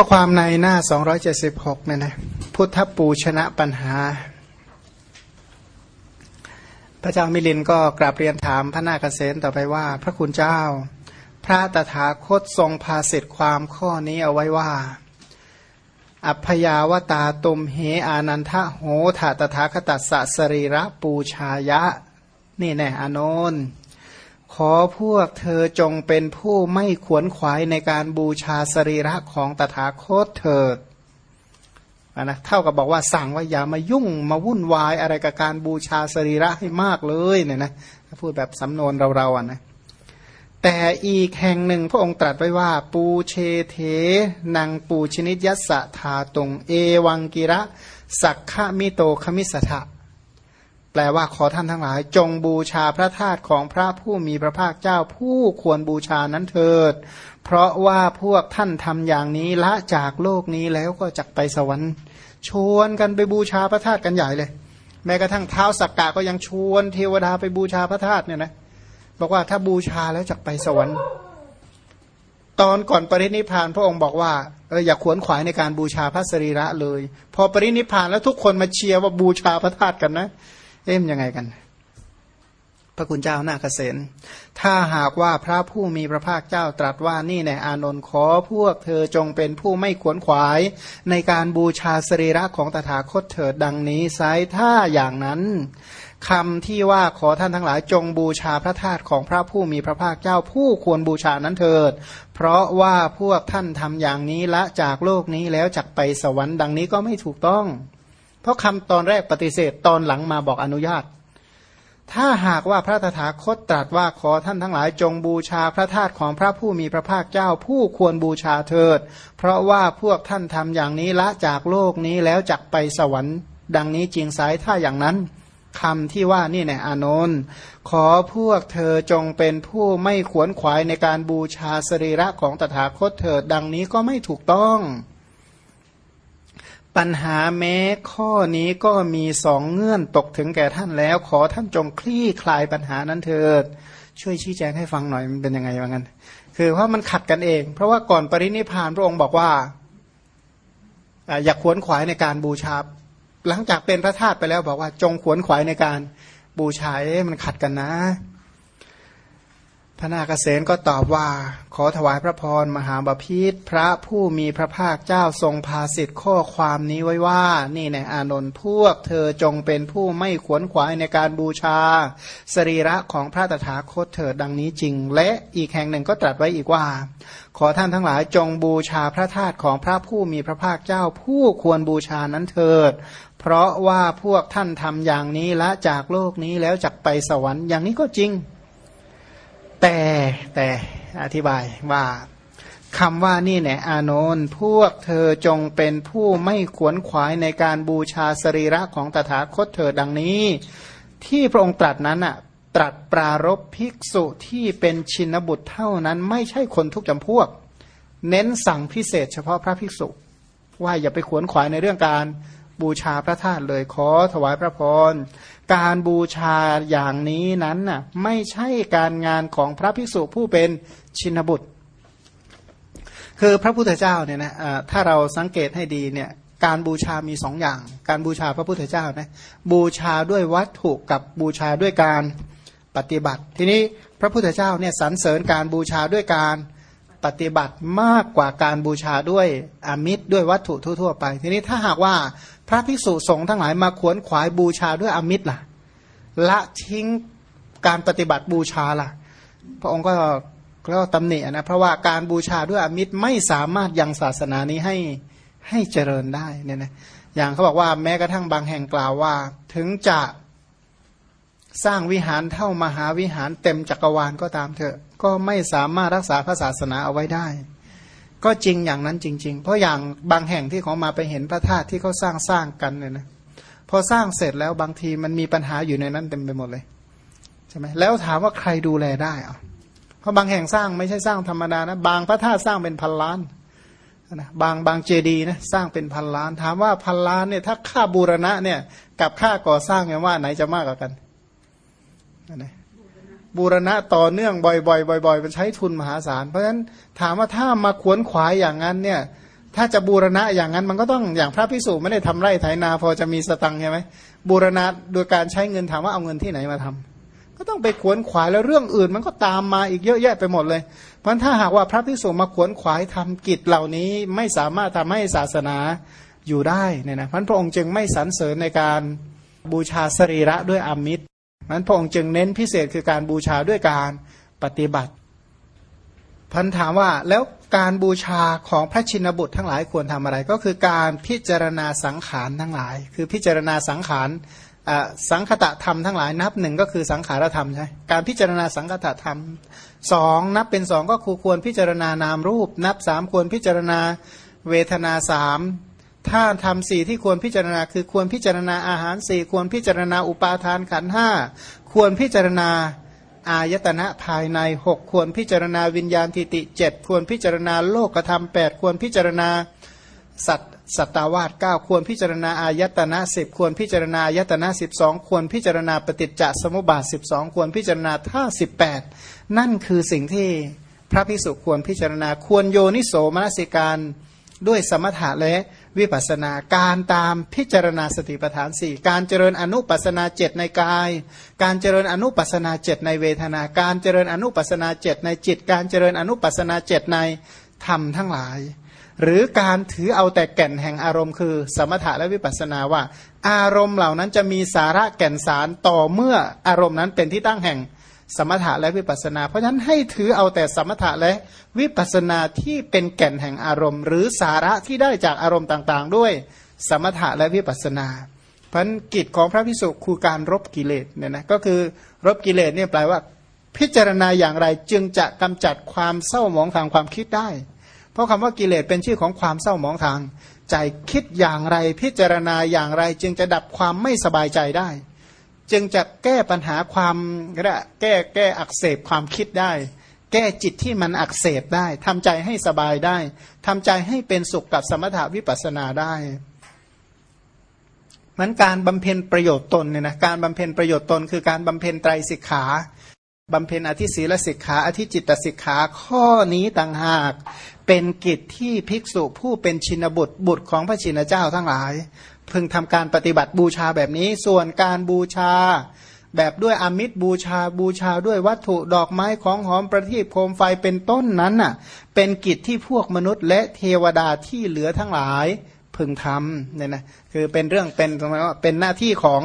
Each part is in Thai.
ข้อความในหน้า 276เนี่ยนะพุทธปูชนะปัญหา พระเจ้ามิลินก็กราบเรียนถามพระนาคเษนต่อไปว่า พระคุณเจ้า พระตถาคตทรงพาสิทธิความข้อนี้เอาไว้ว่า อัพยาวตาตมเหอานันทะโหถาตถาคตัสสะสรีระปูชายะ นี่แน่อานนท์ ขอพวกเธอจงเป็นผู้ไม่ขวนขวายในการบูชาสรีระของตถาคตเถิดนะเท่ากับบอกว่าสั่งว่าอย่ามายุ่งมาวุ่นวายอะไรกับการบูชาสรีระให้มากเลยเนี่ยนะพูดแบบสำนวนเราๆอะนะแต่อีกแห่งหนึ่งพระองค์ตรัสไว้ว่า ปูเชเทนางปูชนิดยัสสะทาตรง เอวังกิระ สักขมิโตคมิสถะ แปลว่าขอท่านทั้งหลาย จงบูชาพระธาตุของพระผู้มีพระภาคเจ้าผู้ควรบูชานั้นเถิด เพราะว่าพวกท่านทำอย่างนี้ละจากโลกนี้แล้วก็จักไปสวรรค์ ชวนกันไปบูชาพระธาตุกันใหญ่เลย แม้กระทั่งเท้าสักกะก็ยังชวนเทวดาไปบูชาพระธาตุเนี่ยนะบอกว่าถ้าบูชาแล้วจักไปสวรรค์ ตอนก่อนปรินิพานพระองค์บอกว่าเอออย่าขวนขวายในการบูชาพระสรีระเลย พอปรินิพานแล้วทุกคนมาเชียร์ว่าบูชาพระธาตุกันนะ เอ๊มยังไงกัน พระคุณเจ้านาเกษณถ้าหากว่าพระผู้มีพระภาคเจ้าตรัสว่านี่แน่อานนท์ขอพวกเธอจงเป็นผู้ไม่ขวนขวาย ในการบูชาสรีระของตถาคตเถิดดังนี้ไซถ้าอย่างนั้นคำที่ว่าขอท่านทั้งหลายจงบูชาพระธาตุของพระผู้มีพระภาคเจ้าผู้ควรบูชานั้นเถิด เพราะว่าพวกท่านทำอย่างนี้ละจากโลกนี้แล้วจักไปสวรรค์ดังนี้ก็ไม่ถูกต้อง เพราะคำตอนแรกปฏิเสธตอนหลังมาบอกอนุญาต ถ้าหากว่าพระตถาคตตรัสว่าขอท่านทั้งหลายจงบูชาพระธาตุของพระผู้มีพระภาคเจ้าผู้ควรบูชาเถิด เพราะว่าพวกท่านทำอย่างนี้ละจากโลกนี้แล้วจักไปสวรรค์ ดังนี้จริงสายถ้าอย่างนั้นคำที่ว่านี่แน่อานนท์ขอพวกเธอจงเป็นผู้ไม่ขวนขวายในการบูชาสรีระของตถาคตเถิด ดังนี้ก็ไม่ถูกต้อง ปัญหาแม้ข้อนี้ก็มีสองเงื่อนตกถึงแก่ท่านแล้ว ขอท่านจงคลี่คลายปัญหานั้นเถิด ช่วยชี้แจงให้ฟังหน่อยมันเป็นยังไงว่างั้น คือว่ามันขัดกันเอง เพราะว่าก่อนปรินิพานพระองค์บอกว่าอยากขวนขวายในการบูชา หลังจากเป็นพระธาตุไปแล้วบอกว่าจงขวนขวายในการบูชามันขัดกันนะ พระนาคเษนก็ตอบว่า ขอถวายพระพรมหาบาพิษพระผู้มีพระภาคเจ้าทรงพาสิทธิ์ข้อความนี้ไว้ว่า นี่ในอานนท์พวกเธอจงเป็นผู้ไม่ขวนขวายในการบูชา สรีระของพระตถาคตเถิดดังนี้จริง และอีกแห่งหนึ่งก็ตรัสไว้อีกว่า ขอท่านทั้งหลายจงบูชาพระธาตุของพระผู้มีพระภาคเจ้า ผู้ควรบูชานั้นเถิด เพราะว่าพวกท่านทำอย่างนี้ละจากโลกนี้แล้วจักไปสวรรค์อย่างนี้ก็จริง แต่แต่อธิบายว่าคำว่านี่เนี่ยอานนท์พวกเธอจงเป็นผู้ไม่ขวนขวายในการบูชาสรีระของตถาคตเธอดังนี้ ที่พระองค์ตรัสนั้นอะตรัสปรารบภิกษุที่เป็นชินบุตรเท่านั้น ไม่ใช่คนทุกจำพวก เน้นสั่งพิเศษเฉพาะพระภิกษุ ว่าอย่าไปขวนขวายในเรื่องการ บูชาพระธาตุเลยขอถวายพระพร การบูชาอย่างนี้นั้นน่ะไม่ใช่การงานของพระภิกษุผู้เป็นชินบุตร คือพระพุทธเจ้าเนี่ยนะถ้าเราสังเกตให้ดีเนี่ยการบูชามีสองอย่าง การบูชาพระพุทธเจ้านะบูชาด้วยวัตถุกับบูชาด้วยการปฏิบัติ ทีนี้พระพุทธเจ้าเนี่ยสรรเสริญการบูชาด้วยการปฏิบัติมากกว่าการบูชาด้วยอมิตรด้วยวัตถุทั่ว ๆ ไป ทีนี้ถ้าหากว่า พระภิกษุสงฆ์ทั้งหลายมาขวนขวายบูชาด้วยอมิตรล่ะ ละทิ้งการปฏิบัติบูชาล่ะ พระองค์ก็ก็ตำหนินะเพราะว่าการบูชาด้วยอมิตรไม่สามารถยังศาสนานี้ให้ให้เจริญได้เนี่ยนะอย่างเขาบอกว่าแม้กระทั่งบางแห่งกล่าวว่า ถึงจะสร้างวิหารเท่ามหาวิหารเต็มจักรวาลก็ตามเถอะ ก็ไม่สามารถรักษาพระศาสนาเอาไว้ได้ ก็จริงอย่างนั้นจริง ๆ เพราะอย่างบางแห่งที่เขามาไปเห็นพระธาตุที่เขาสร้างสร้างกันเนี่ยนะพอสร้างเสร็จแล้วบางทีมันมีปัญหาอยู่ในนั้นเต็มไปหมดเลยใช่ไหมแล้วถามว่าใครดูแลได้อะเพราะบางแห่งสร้างไม่ใช่สร้างธรรมดานะ บางพระธาตุสร้างเป็นพันล้านนะบางบางเจดีนะสร้างเป็นพันล้าน ถามว่าพันล้านเนี่ยถ้าค่าบูรณะเนี่ยกับค่าก่อสร้างเนี่ยว่าไหนจะมากกว่ากันนะ บูรณะต่อเนื่องบ่อยๆบ่อยๆมันใช้ทุนมหาศาล เพราะฉะนั้นถามว่าถ้ามาขวนขวายอย่างนั้นเนี่ยถ้าจะบูรณะอย่างนั้นมันก็ต้องอย่างพระพิสุไม่ได้ทำไร่ไถนา พอจะมีสตังค์ใช่ไหมบูรณะโดยการใช้เงินถามว่าเอาเงินที่ไหนมาทำก็ต้องไปขวนขวายแล้วเรื่องอื่น มันก็ตามมาอีกเยอะแยะไปหมดเลย เพราะถ้าหากว่าพระพิสุมาขวนขวายทำกิจเหล่านี้ไม่สามารถทำให้ศาสนาอยู่ได้เนี่ยนะพระองค์จึงไม่สรรเสริญในการบูชาสรีระด้วยอามิตร นั้นพระองค์จึงเน้นพิเศษคือการบูชาด้วยการปฏิบัติพันถามว่าแล้วการบูชาของพระชินบุตรทั้งหลายควรทำอะไร ก็คือการพิจารณาสังขารทั้งหลาย คือพิจารณาสังขารสังคตะธรรมทั้งหลายนับหนึ่งก็คือสังขารธรรมใช่การพิจารณาสังคตะธรรมสองนับเป็นสองก็ควรพิจารณานามรูป นับสามควรพิจารณาเวทนาสาม ถ้าทำสี่ที่ควรพิจารณา คือควรพิจารณาอาหารสี่ควรพิจารณาอุปาทานขันห้าควรพิจารณาอายตนะภายในหกควรพิจารณาวิญญาณทิติเจ็ดควรพิจารณาโลกธรรมแปดควรพิจารณาสัตสัตวาสเก้าควรพิจารณาอายตนะสิบควรพิจารณาอายตนะสิบสองควรพิจารณาปฏิจจสมุปบาทสิบสองควรพิจารณาท่าสิบแปดนั่นคือสิ่งที่พระพิสุควรพิจารณาควรโยนิโสมนสิการด้วยสมถะและ วิปัสนาการตามพิจารณาสติปัฏฐานสี่การเจริญอนุปัสนาเจ็ดในกาย การเจริญอนุปัสนาเจ็ดในเวทนา การเจริญอนุปัสนาเจ็ดในจิต การเจริญอนุปัสนาเจ็ดในธรรมทั้งหลาย หรือการถือเอาแต่แก่นแห่งอารมณ์คือ สมถะและวิปัสนาว่า อารมณ์เหล่านั้นจะมีสาระแก่นสารต่อเมื่ออารมณ์นั้นเป็นที่ตั้งแห่ง สมถะและวิปัสนา เพราะฉะนั้นให้ถือเอาแต่สมถะและวิปัสนาที่เป็นแก่นแห่งอารมณ์ หรือสาระที่ได้จากอารมณ์ต่างๆ ด้วยสมถะและวิปัสนาพันกิจของพระพิสุคือการรบกิเลสเนี่ยนะก็คือรบกิเลสเนี่ยแปลว่าพิจารณาอย่างไรจึงจะกำจัดความเศร้าหมองทางความคิดได้ เพราะคำว่ากิเลสเป็นชื่อของความเศร้าหมองทาง ใจคิดอย่างไรพิจารณาอย่างไรจึงจะดับความไม่สบายใจได้ จึงจะแก้ปัญหาความแก้แก้อักเสบความคิดได้ แก้จิตที่มันอักเสบได้ทำใจให้สบายได้ทำใจให้เป็นสุขกับสมถาวิปัสสนาได้มันการบำเพ็ญประโยชน์ตนเนี่ยนะการบำเพ็ญประโยชน์ตน คือการบำเพ็ญไตรสิกขาบำเพ็ญอธิศีลสิกขาอธิจิตตสิกขาข้อนี้ต่างหาก เป็นกิจที่ภิกษุผู้เป็นชินบุตรบุตรของพระชินเจ้าทั้งหลาย พึงทำการปฏิบัติบูชาแบบนี้ ส่วนการบูชา แบบด้วยอมิตรบูชาบูชาด้วยวัตถุดอกไม้ของหอมประทีปโคมไฟเป็นต้นนั้นน่ะ เป็นกิจที่พวกมนุษย์และเทวดาที่เหลือทั้งหลาย พึงทำเนี่ยนะคือเป็นเรื่องเป็นเป็นหน้าที่ของ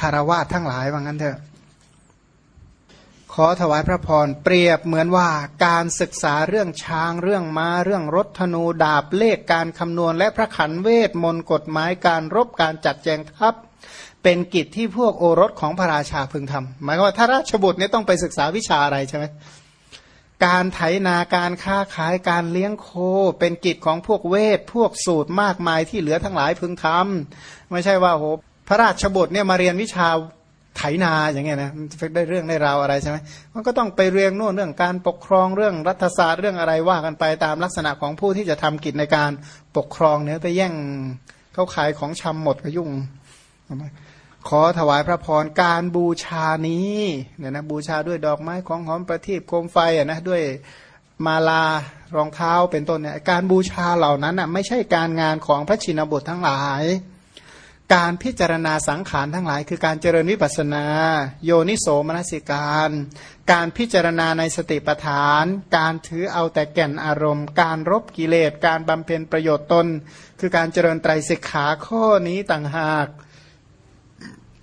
คารวะทั้งหลายว่างั้นเถอะ ขอถวายพระพรเปรียบเหมือนว่าการศึกษาเรื่องช้างเรื่องมา้าเรื่องรถธนูดาบเลขการคำนวณและพระขันเวทมนต์กฎหมายการรบการจัดแจงทัพ เป็นกิจที่พวกโอรสของพระราชาพึงทำหมายว่าถ้าราชบุตรเนี่ยต้องไปศึกษาวิชาอะไรใช่ไหมการไถนาการค้าขายการเลี้ยงโค เป็นกิจของพวกเวท พวกสูตรมากมายที่เหลือทั้งหลายพึงทำไม่ใช่ว่าโหพระราชบุตรเนี่ยมาเรียนวิชา ไถนาอย่างเงี้ยนะได้เรื่องได้ราวอะไรใช่ไหมมันก็ต้องไปเรียงโน่นเรื่องการปกครองเรื่องรัฐศาสตร์เรื่องอะไรว่ากันไปตามลักษณะของผู้ที่จะทำกิจในการปกครองเนี่ยไปแย่งเขาขายของชำหมดก็ยุ่งขอถวายพระพรการบูชานี้เนี่ยนะบูชาด้วยดอกไม้ของหอมประทีปโคมไฟอะนะด้วยมาลารองเท้าเป็นต้นเนี่ยการบูชาเหล่านั้นอะไม่ใช่การงานของพระชินบุตรทั้งหลาย การพิจารณาสังขารทั้งหลาย คือการเจริญวิปัสนา โยนิโสมนสิการ การพิจารณาในสติปัฏฐาน การถือเอาแต่แก่นอารมณ์ การรบกิเลส การบำเพ็ญประโยชน์ตน คือการเจริญไตรสิกขาข้อนี้ต่างหาก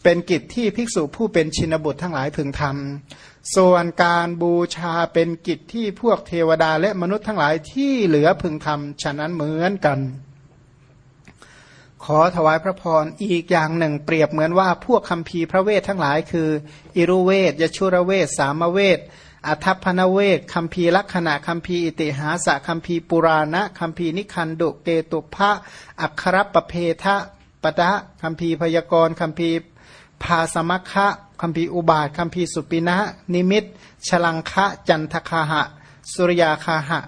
เป็นกิจที่ภิกษุผู้เป็นชินบุตรทั้งหลายพึงทำส่วนการบูชาเป็นกิจที่พวกเทวดาและมนุษย์ทั้งหลายที่เหลือพึงทำฉะนั้นเหมือนกัน ขอถวายพระพรอีกอย่างหนึ่ง เปรียบเหมือนว่าพวกคำพีพระเวททั้งหลาย คืออิรุเวทยชุระเวทสามเวทอัทพนเวทคำพีลักษณะคำพีอิติหาสะคำพีปุราณะคำพีนิคันดุเกตุพะอัครปเพทะปะดะคำพีพยากรคำพีภาสมัคคะคำพีอุบาทคำพีสุปินะ นิมิตฉลังคะจันทคาหะ สุริยาคาหะ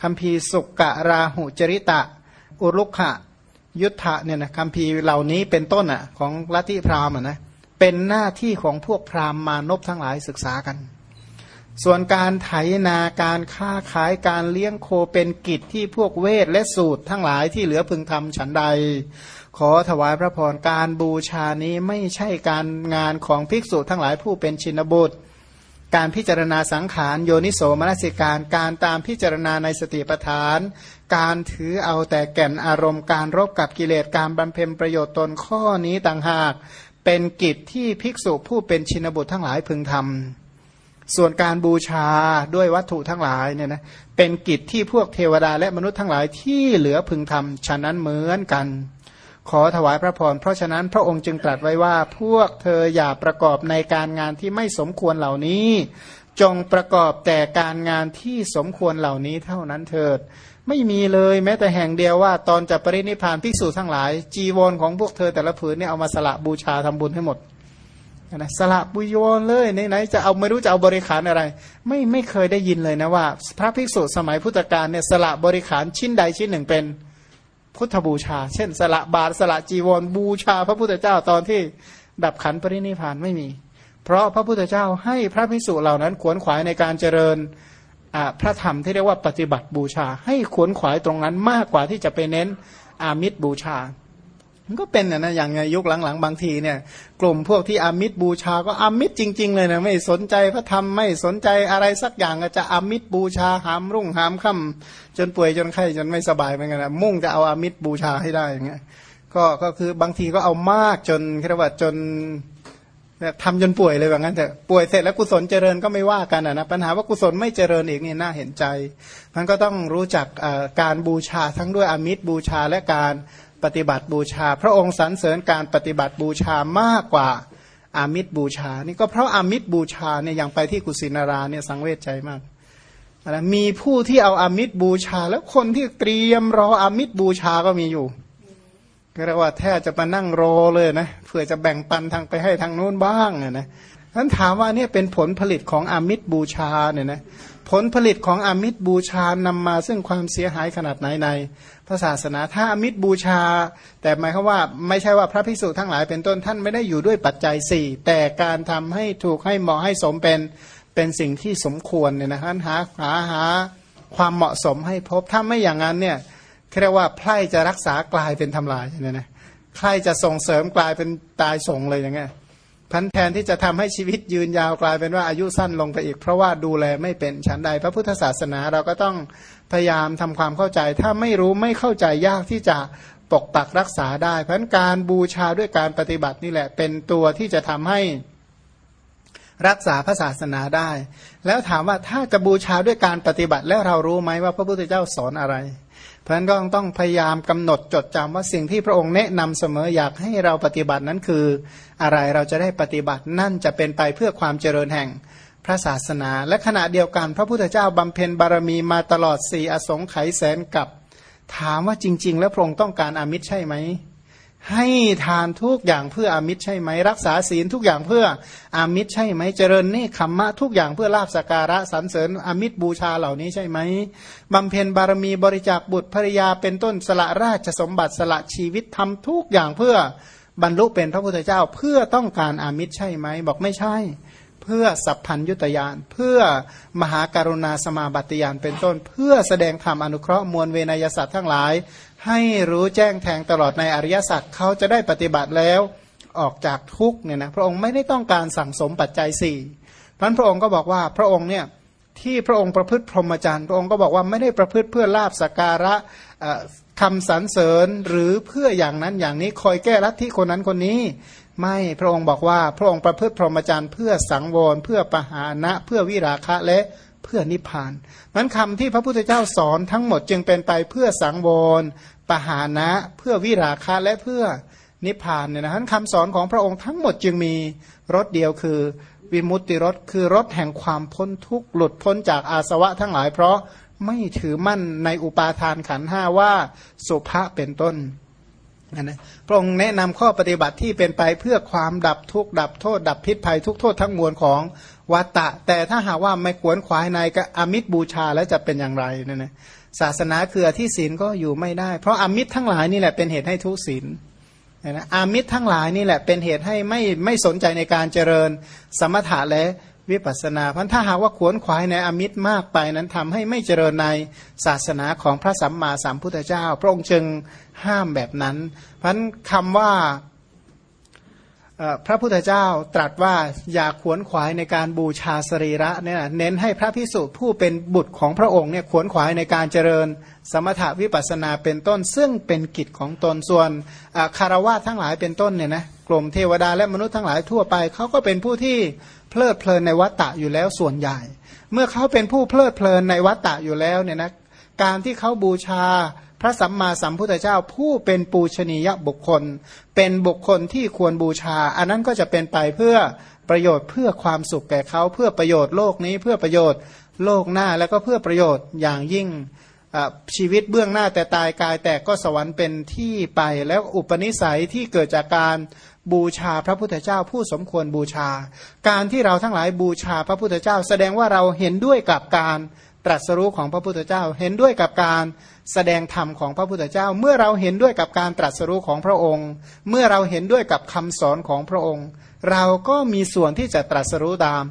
คำพีสุกกะราหุจริตะ อุรุขะ ยุทธะเนี่ยนะคำพีเหล่านี้เป็นต้นอะ ของลัทธิพราหมณ์นะเป็นหน้าที่ของพวกพราหมณ์มานพทั้งหลายศึกษากัน ส่วนการไถนาการค้าขายการเลี้ยงโคเป็นกิจที่พวกเวทและสูตรทั้งหลายที่เหลือพึงทำฉันใด ขอถวายพระพรการบูชานี้ไม่ใช่การงานของภิกษุทั้งหลายผู้เป็นชินบุตร การพิจารณาสังขารโยนิโสมนสิการ การตามพิจารณาในสติปัฏฐาน การถือเอาแต่แก่นอารมณ์การรบกับกิเลสการบำเพ็ญประโยชน์ตนข้อนี้ต่างหาก เป็นกิจที่ภิกษุผู้เป็นชินบุตรทั้งหลายพึงทำส่วนการบูชาด้วยวัตถุทั้งหลายเนี่ยนะเป็นกิจที่พวกเทวดาและมนุษย์ทั้งหลายที่เหลือพึงทำฉะนั้นเหมือนกัน ขอถวายพระพร เพราะฉะนั้นพระองค์จึงตรัสไว้ว่า พวกเธออย่าประกอบในการงานที่ไม่สมควรเหล่านี้ จงประกอบแต่การงานที่สมควรเหล่านี้เท่านั้นเถิด ไม่มีเลยแม้แต่แห่งเดียวว่า ตอนจะปรินิพานภิกษุทั้งหลาย จีวรของพวกเธอแต่ละผืนเนี่ยเอามาสละบูชาทำบุญให้หมดนะสละบุญวรเลยไหนๆจะเอาไม่รู้จะเอาบริขารอะไร ไม่ไม่เคยได้ยินเลยนะว่า พระภิกษุสมัยพุทธกาลเนี่ยสละบริขารชิ้นใดชิ้นหนึ่งเป็น พุทธบูชา เช่น สละบาทสละจีวรบูชา พระพุทธเจ้าตอนที่ดับขันปรินิพานไม่มี เพราะพระพุทธเจ้าให้พระภิกษุเหล่านั้นขวนขวายในการเจริญพระธรรมที่เรียกว่าปฏิบัติบูชา ให้ขวนขวายตรงนั้นมากกว่าที่จะไปเน้นอามิตรบูชา มันก็เป็นนะอย่างยุคหลังๆ บางทีเนี่ย กลุ่มพวกที่อามิตรบูชาก็อามิตรจริง ๆ เลยนะไม่สนใจพระธรรมไม่สนใจอะไรสักอย่างจะอามิตรบูชาหามรุ่งหามค่ำจนป่วยจนไข้จนไม่สบายเหมือนกันนะมุ่งจะเอาอามิตรบูชาให้ได้อย่างเงี้ยก็ก็คือบางทีก็เอามากจนเรียกว่าจนทำจนป่วยเลยแบบนั้นแต่ป่วยเสร็จแล้วกุศลเจริญก็ไม่ว่ากันนะปัญหาว่ากุศลไม่เจริญอีกนี่น่าเห็นใจมันก็ต้องรู้จักการบูชาทั้งด้วยอมิตรบูชาและการ ปฏิบัติบูชา พระองค์สรรเสริญการปฏิบัติบูชามากกว่าอามิตรบูชา นี่ก็เพราะอามิตรบูชาเนี่ยอย่างไปที่กุสินาราเนี่ยสังเวชใจมากนะมีผู้ที่เอาอามิตรบูชา แล้วคนที่เตรียมรออามิตรบูชาก็มีอยู่ก็เรียกว่าแทบจะมานั่งรอเลยนะเพื่อจะแบ่งปันทางไปให้ทางนู้นบ้างนะนั้นถามว่าเนี่ยเป็นผลผลิตของอามิตรบูชาเนี่ยนะผลผลิตของอมิตรบูชานำมาซึ่งความเสียหายขนาดไหนใน ระศาสนาถ้าอมิตรบูชา แต่หมายความว่าไม่ใช่ว่าพระภิกษุทั้งหลายเป็นต้นท่านไม่ได้อยู่ด้วยปัจจัยสี่แต่การทำให้ถูกให้เหมาะให้สมเป็นเป็นสิ่งที่สมควรเนี่ยนะฮะหาหาหาความเหมาะสมให้พบถ้าไม่อย่างนั้นเนี่ยเรียกว่าไพร่จะรักษากลายเป็นทำลายเนี่ยนะใครจะส่งเสริมกลายเป็นตายส่งเลยอย่างเงี้ย พันแทนที่จะทำให้ชีวิตยืนยาวกลายเป็นว่าอายุสั้นลงไปอีก เพราะว่าดูแลไม่เป็นฉันใด พระพุทธศาสนาเราก็ต้องพยายามทำความเข้าใจ ถ้าไม่รู้ไม่เข้าใจยากที่จะปกปักรักษาได้ เพราะการบูชาด้วยการปฏิบัตินี่แหละ เป็นตัวที่จะทำให้ รักษาพระศาสนาได้ แล้วถามว่าถ้าจะบูชาด้วยการปฏิบัติแล้วเรารู้ไหมว่าพระพุทธเจ้าสอนอะไร เพราะฉะนั้นก็ต้องพยายามกำหนดจดจำว่าสิ่งที่พระองค์แนะนำเสมออยากให้เราปฏิบัตินั้นคืออะไรเราจะได้ปฏิบัตินั่นจะเป็นไปเพื่อความเจริญแห่งพระศาสนา และขณะเดียวกันพระพุทธเจ้าบำเพ็ญบารมีมาตลอดสี่อสงไขยแสนกับ ถามว่าจริง ๆ แล้วพระองค์ต้องการอามิตรใช่ไหม ให้ทานทุกอย่างเพื่ออามิตรใช่ไหมรักษาศีลทุกอย่างเพื่ออามิตรใช่ไหมเจริญเนคขมมะทุกอย่างเพื่อลาบสการะสรรเสริญอามิตรบูชาเหล่านี้ใช่ไหมบำเพ็ญบารมีบริจาคบุตรภริยาเป็นต้นสละราชสมบัติสละชีวิตทำทุกอย่างเพื่อบรรลุเป็นพระพุทธเจ้าเพื่อต้องการอามิตรใช่ไหมบอกไม่ใช่ เพื่อสัพพัญยุตยาน เพื่อมหาการุณาสมาบัติยานเป็นต้น เพื่อแสดงธรรมอนุเคราะห์มวลเวนยสัตว์ทั้งหลาย ให้รู้แจ้งแทงตลอดในอริยสัจเขาจะได้ปฏิบัติแล้วออกจากทุกเนี่ยนะพระองค์ไม่ได้ต้องการสั่งสมปัจจัยสี่พันพระองค์ก็บอกว่าพระองค์เนี่ยที่พระองค์ประพฤติพรหมจรรย์พระองค์ก็บอกว่าไม่ได้ประพฤติเพื่อลาบสการะคำสรรเสริญหรือเพื่ออย่างนั้นอย่างนี้คอยแก้ลัทธิคนนั้นคนนี้ ไม่พระองค์บอกว่าพระองค์ประพฤติพรหมจรรย์เพื่อสังวรเพื่อปหานะ เพื่อวิราคะและ เพื่อนิพพานนั้นคำที่พระพุทธเจ้าสอนทั้งหมดจึงเป็นไปเพื่อสังวรปหานะ เพื่อวิราคะและเพื่อนิพพานเนี่ยนะคำสอนของพระองค์ทั้งหมดจึงมีรถเดียวคือวิมุตติรถคือรถแห่งความพ้นทุกข์หลุดพ้นจากอาสวะทั้งหลายเพราะไม่ถือมั่นในอุปาทานขันห้าว่าสุภะเป็นต้น นะพระองค์แนะนำข้อปฏิบัติที่เป็นไปเพื่อความดับทุกข์ดับโทษ ดับพิษภัยทุกโทษทั้งมวลของวัตตะ แต่ถ้าหากว่าไม่ขวนขวายในก็อมิตรบูชาแล้วจะเป็นอย่างไรนี่ยนะศาสนาคือที่ศีลก็อยู่ไม่ได้ เพราะอามิตรทั้งหลายนี่แหละเป็นเหตุให้ทุศีลนะอามิตรทั้งหลายนี่แหละเป็นเหตุให้ไม่ไม่สนใจในการเจริญสมถะและ วิปัสสนาเพราะถ้าหากว่าขวนขวายในอมิตรมากไปนั้นทำให้ไม่เจริญในศาสนาของพระสัมมาสัมพุทธเจ้า พระองค์จึงห้ามแบบนั้น เพราะคำว่าพระพุทธเจ้าตรัสว่าอย่าขวนขวายในการบูชาสรีระเนี่ยเน้นให้พระพิสุผู้เป็นบุตรของพระองค์เนี่ยขวนขวายในการเจริญ สมถวิปัสนาเป็นต้น ซึ่งเป็นกิจของตนส่วนคารวะทั้งหลายเป็นต้นเนี่ยนะ ลมเทวดาและมนุษย์ทั้งหลายทั่วไป เขาก็เป็นผู้ที่เพลิดเพลินในวัตตะอยู่แล้วส่วนใหญ่ เมื่อเขาเป็นผู้เพลิดเพลินในวัตตะอยู่แล้วเนี่ยนะการที่เขาบูชาพระสัมมาสัมพุทธเจ้าผู้เป็นปูชนียบุคคล เป็นบุคคลที่ควรบูชา อันนั้นก็จะเป็นไปเพื่อประโยชน์เพื่อความสุขแก่เขาเพื่อประโยชน์โลกนี้เพื่อประโยชน์โลกหน้าแล้วก็เพื่อประโยชน์อย่างยิ่ง ชีวิตเบื้องหน้าแต่ตายกายแต่ก็สวรรค์เป็นที่ไปแล้วอุปนิสัยที่เกิดจากการบูชาพระพุทธเจ้าผู้สมควรบูชา การที่เราทั้งหลายบูชาพระพุทธเจ้า แสดงว่าเราเห็นด้วยกับการตรัสรู้ของพระพุทธเจ้า เห็นด้วยกับการแสดงธรรมของพระพุทธเจ้า เมื่อเราเห็นด้วยกับการตรัสรู้ของพระองค์ เมื่อเราเห็นด้วยกับคำสอนของพระองค์ เราก็มีส่วนที่จะตรัสรู้ตาม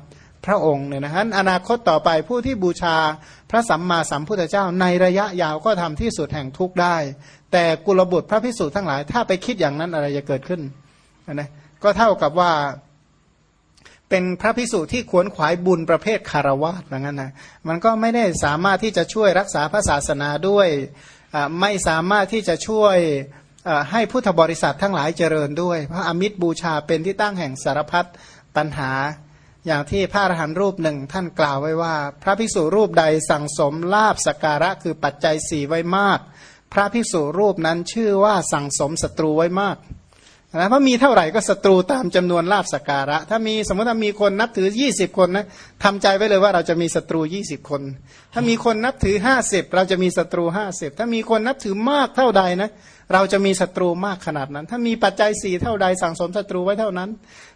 พระองค์เนี่ยนะฮะอนาคตต่อไปผู้ที่บูชาพระสัมมาสัมพุทธเจ้าในระยะยาวก็ทำที่สุดแห่งทุกข์ได้ แต่กุลบุตรพระพิสุทั้งหลาย ถ้าไปคิดอย่างนั้นอะไรจะเกิดขึ้นนะก็เท่ากับว่า เป็นพระพิสุที่ขวนขวายบุญประเภทคารวะอย่างนั้นนะมันก็ไม่ได้สามารถที่จะช่วยรักษาพระศาสนาด้วยไม่สามารถที่จะช่วยให้พุทธบริษัททั้งหลายเจริญด้วย พระอมิตรบูชาเป็นที่ตั้งแห่งสารพัดปัญหา อย่างที่พระอรหันต์รูปหนึ่งท่านกล่าวไว้ว่า พระภิกษุรูปใดสั่งสมลาบสการะคือปัจจัยสี่ไว้มาก พระภิกษุรูปนั้นชื่อว่าสั่งสมศัตรูไว้มาก นะเพราะมีเท่าไหร่ก็ศัตรูตามจำนวนลาบสการะ ถ้ามีสมมติถ้ามีคนนับถือ 20 คนนะทำใจไว้เลยว่าเราจะมีศัตรู 20 คน ถ้ามีคนนับถือ 50 เราจะมีศัตรู 50 ถ้ามีคนนับถือมากเท่าใดนะเราจะมีศัตรูมากขนาดนั้น ถ้ามีปัจจัยสี่เท่าใดสั่งสมศัตรูไว้เท่านั้น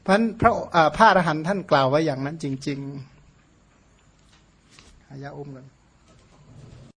เพราะพระพระอรหันต์ท่านกล่าวไว้อย่างนั้นจริง ๆอายาอุ้มกัน